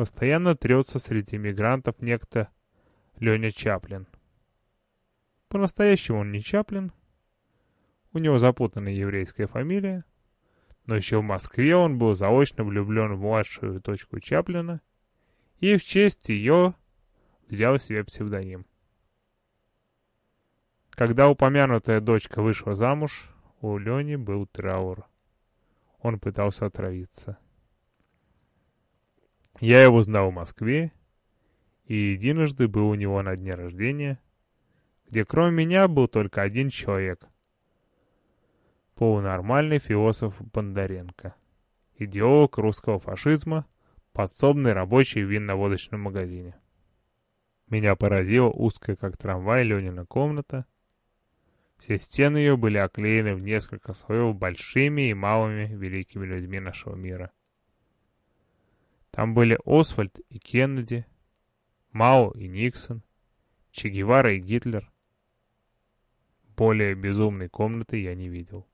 постоянно трется среди мигрантов некто Леня Чаплин. По-настоящему он не Чаплин. У него запутанная еврейская фамилия. Но еще в Москве он был заочно влюблен в младшую дочку Чаплина и в честь ее взял себе псевдоним. Когда упомянутая дочка вышла замуж, у Лени был траур. Он пытался отравиться. Я его знал в Москве, и единожды был у него на дне рождения, где кроме меня был только один человек. Полунормальный философ Бондаренко, идеолог русского фашизма, подсобный рабочий в винно-водочном магазине. Меня поразила узкая, как трамвай, Ленина комната. Все стены ее были оклеены в несколько слоев большими и малыми великими людьми нашего мира. Там были Освальд и Кеннеди, Мао и Никсон, Че Гевара и Гитлер. Более безумной комнаты я не видел.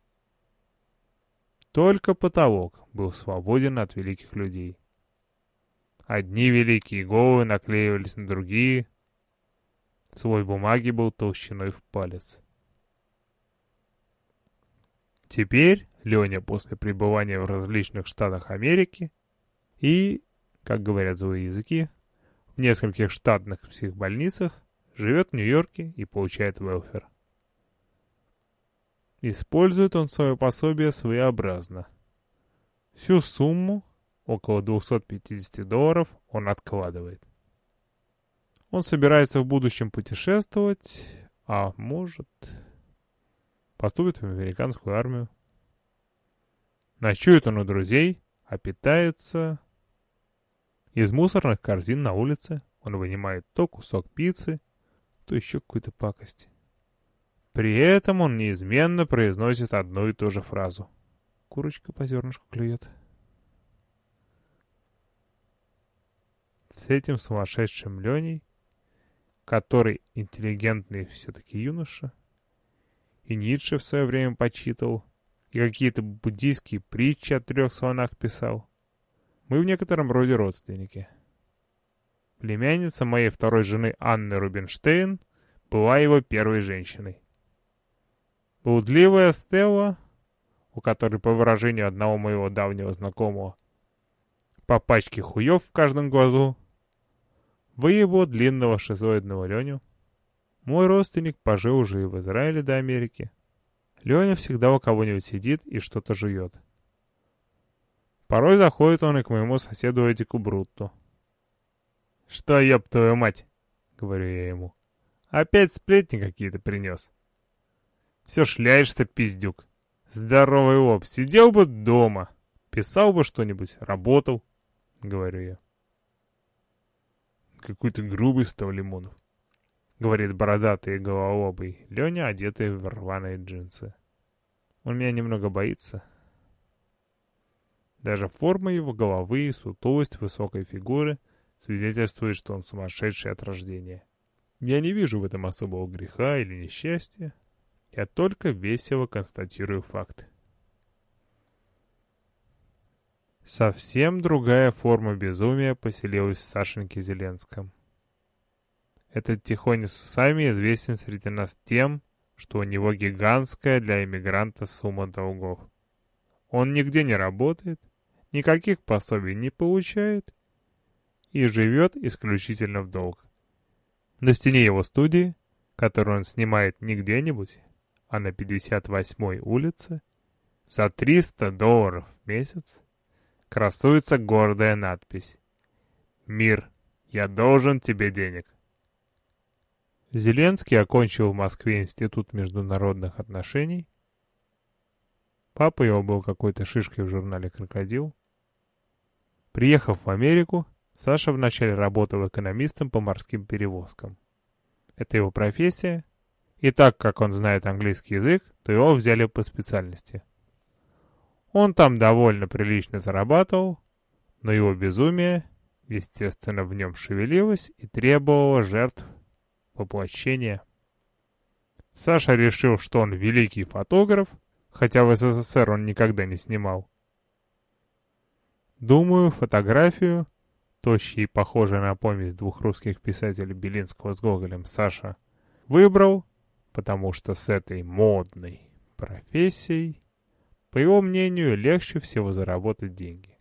Только потолок был свободен от великих людей. Одни великие головы наклеивались на другие. Слой бумаги был толщиной в палец. Теперь Леня после пребывания в различных штатах Америки и, как говорят злые языки, в нескольких штатных психбольницах, живет в Нью-Йорке и получает велфер. Использует он свое пособие своеобразно. Всю сумму, около 250 долларов, он откладывает. Он собирается в будущем путешествовать, а может поступит в американскую армию. Ночует он у друзей, а питается из мусорных корзин на улице. Он вынимает то кусок пиццы, то еще какую-то пакость. При этом он неизменно произносит одну и ту же фразу. Курочка по зернышку клюет. С этим сумасшедшим Леней, который интеллигентный все-таки юноша, и Ницше в свое время почитал, и какие-то буддийские притчи о трех слонах писал. Мы в некотором роде родственники. Племянница моей второй жены Анны Рубинштейн была его первой женщиной. Блудливая Стелла, у которой, по выражению одного моего давнего знакомого, по пачке хуев в каждом глазу, выебал длинного шизоидного Леню, мой родственник пожил уже и в Израиле до Америки. Леня всегда у кого-нибудь сидит и что-то жует. Порой заходит он и к моему соседу Эдику Брутту. «Что, ёб твою мать?» — говорю я ему. «Опять сплетни какие-то принес. Все шляешься, пиздюк. Здоровый лоб, сидел бы дома, писал бы что-нибудь, работал», — говорю я. Какой-то грубый стал Лимонов. — говорит бородатый и головолобый Леня, одетый в рваные джинсы. Он меня немного боится. Даже форма его головы и сутулость высокой фигуры свидетельствует, что он сумасшедший от рождения. Я не вижу в этом особого греха или несчастья. Я только весело констатирую факт. Совсем другая форма безумия поселилась в Сашеньке Зеленском. Этот тихоня с усами известен среди нас тем, что у него гигантская для иммигранта сумма долгов. Он нигде не работает, никаких пособий не получает и живет исключительно в долг. На стене его студии, которую он снимает не где-нибудь, а на 58-й улице, за 300 долларов в месяц, красуется гордая надпись «Мир, я должен тебе денег». Зеленский окончил в Москве Институт международных отношений. Папа его был какой-то шишкой в журнале «Крокодил». Приехав в Америку, Саша вначале работал экономистом по морским перевозкам. Это его профессия, и так как он знает английский язык, то его взяли по специальности. Он там довольно прилично зарабатывал, но его безумие, естественно, в нем шевелилось и требовало жертв воплощение. Саша решил, что он великий фотограф, хотя в СССР он никогда не снимал. Думаю, фотографию тощий и похожий на помесь двух русских писателей Белинского с Гоголем Саша, выбрал, потому что с этой модной профессией, по его мнению, легче всего заработать деньги.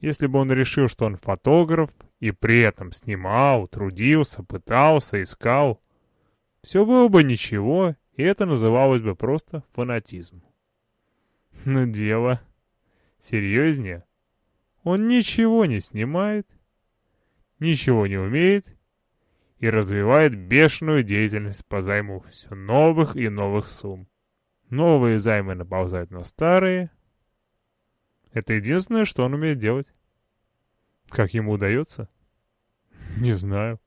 Если бы он решил, что он фотограф, и при этом снимал, трудился, пытался, искал, все было бы ничего, и это называлось бы просто фанатизм. Но дело серьезнее. Он ничего не снимает, ничего не умеет и развивает бешеную деятельность по займу все новых и новых сумм. Новые займы наползают на старые. Это единственное, что он умеет делать. Как ему удается? Не знаю.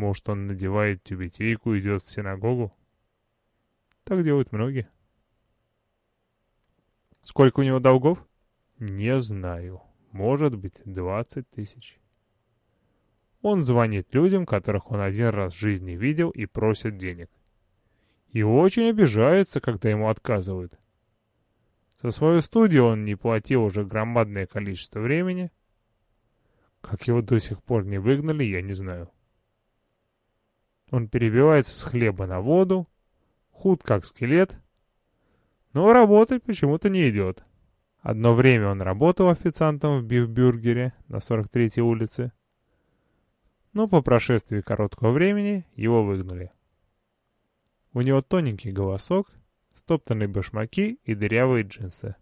Может, он надевает тюбетейку и идет в синагогу? Так делают многие. Сколько у него долгов? Не знаю. Может быть, 20 тысяч. Он звонит людям, которых он один раз в жизни видел, и просит денег. И очень обижается, когда ему отказывают. За свою студию он не платил уже громадное количество времени. Как его до сих пор не выгнали, я не знаю. Он перебивается с хлеба на воду, худ как скелет, но работать почему-то не идет. Одно время он работал официантом в бифбюргере на 43-й улице, но по прошествии короткого времени его выгнали. У него тоненький голосок, стоптанные башмаки и дырявые джинсы.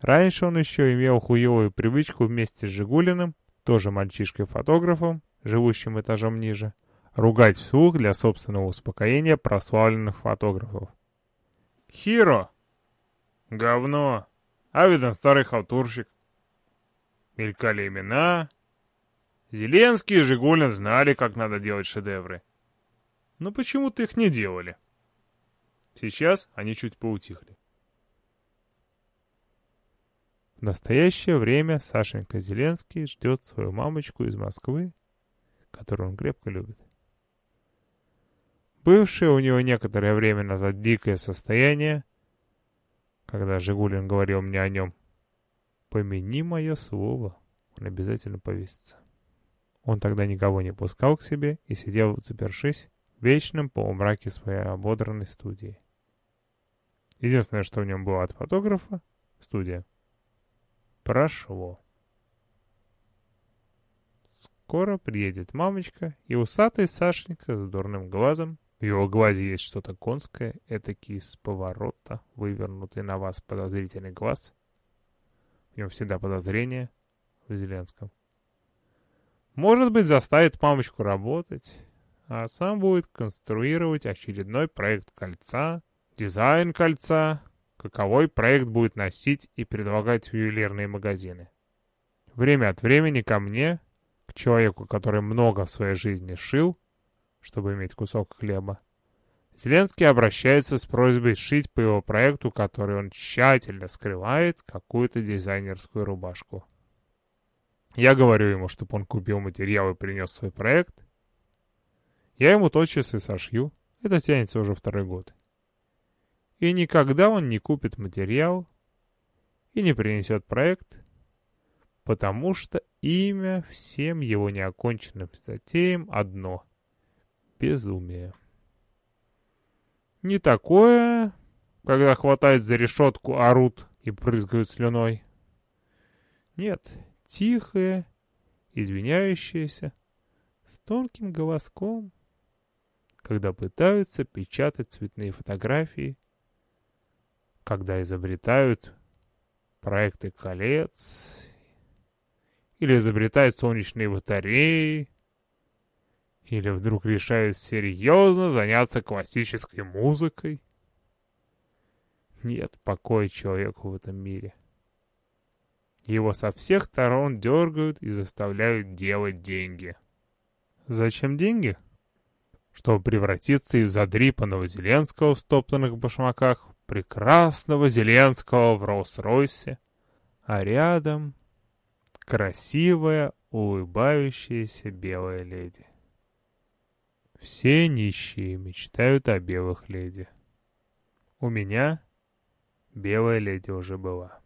Раньше он еще имел хуевую привычку вместе с Жигулиным, тоже мальчишкой-фотографом, живущим этажом ниже, ругать вслух для собственного успокоения прославленных фотографов. «Хиро! Говно! А видно старый халтурщик!» Мелькали имена. Зеленский и Жигулин знали, как надо делать шедевры. Но почему-то их не делали. Сейчас они чуть поутихли. В настоящее время Сашенька Зеленский ждет свою мамочку из Москвы, которую он крепко любит. Бывшее у него некоторое время назад дикое состояние, когда Жигулин говорил мне о нем. «Помяни мое слово, он обязательно повесится». Он тогда никого не пускал к себе и сидел, запершись, в вечном полумраке своей ободранной студии. Единственное, что в нем было от фотографа — студия. Прошло. Скоро приедет мамочка и усатый Сашенька с дурным глазом в его глазе есть что-то конское, этакий с поворота, вывернутый на вас подозрительный глаз. В нем всегда подозрение в Зеленском. Может быть, заставит мамочку работать, а сам будет конструировать очередной проект кольца, дизайн кольца, каковой проект будет носить и предлагать в ювелирные магазины. Время от времени ко мне, к человеку, который много в своей жизни шил, чтобы иметь кусок хлеба. Зеленский обращается с просьбой сшить по его проекту, который он тщательно скрывает, какую-то дизайнерскую рубашку. Я говорю ему, чтобы он купил материал и принес свой проект. Я ему тотчас и сошью. Это тянется уже второй год. И никогда он не купит материал и не принесет проект, потому что имя всем его неоконченным затеям одно — безумие. Не такое, когда хватает за решетку, орут и прызгают слюной. Нет, тихое, извиняющееся, с тонким голоском, когда пытаются печатать цветные фотографии, когда изобретают проекты колец или изобретают солнечные батареи, или вдруг решают серьезно заняться классической музыкой? Нет покоя человеку в этом мире. Его со всех сторон дергают и заставляют делать деньги. Зачем деньги? Чтобы превратиться из задрипанного Зеленского в стоптанных башмаках прекрасного Зеленского в Роллс-Ройсе, а рядом красивая, улыбающаяся белая леди. Все нищие мечтают о белых леди. У меня белая леди уже была.